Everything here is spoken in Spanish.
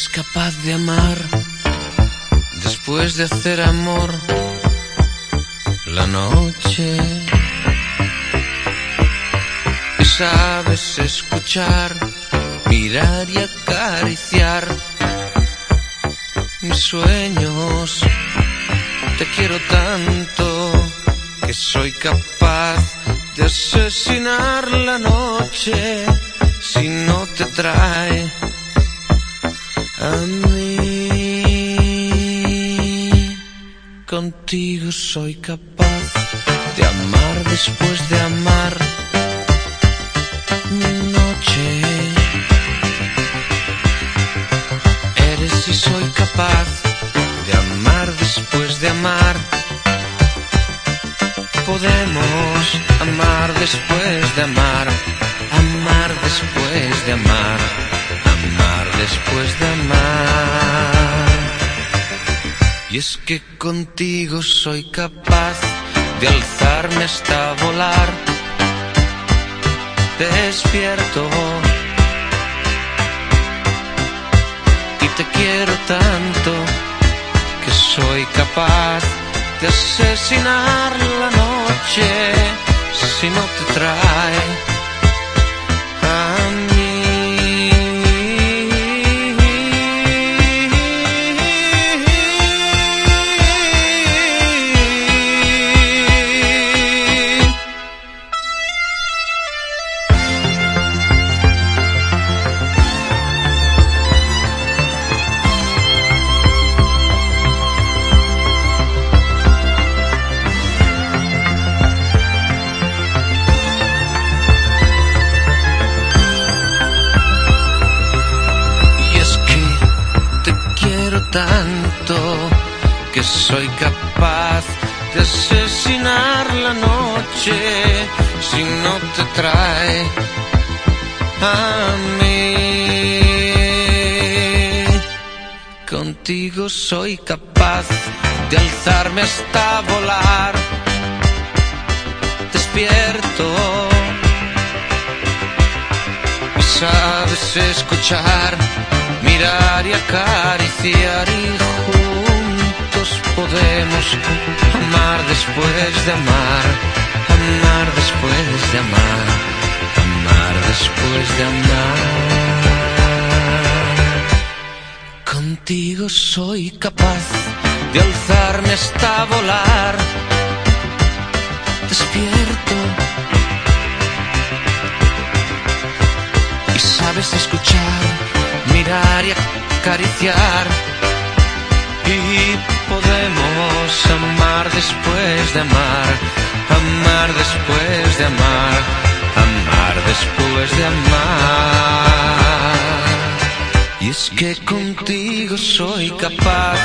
capaz de amar después de hacer amor la noche. Y sabes escuchar, mirar y acariciar mis sueños. Te quiero tanto que soy capaz de asesinar la noche si no te trae a mí. Contigo soy capaz de amar después de amar mi noche. Eres y soy capaz de amar después de amar. Podemos amar después de amar, amar después de amar, después de amar. Y es que contigo soy capaz de alzarme hasta volar. Despierto y te quiero tanto que soy capaz de asesinar la noche si no te trae tanto que soy capaz de asesinar la noche si no te trae a mí. Contigo soy capaz de alzarme hasta volar. Despierto y sabes escuchar, mirar y acariciar y juntos podemos amar después de amar, amar después de amar, amar después de amar. Contigo soy capaz de alzarme hasta volar. Despierto y sabes escuchar, mirar y acariciar. Y podemos amar después de amar, amar después de amar, amar después de amar. Y es que contigo soy capaz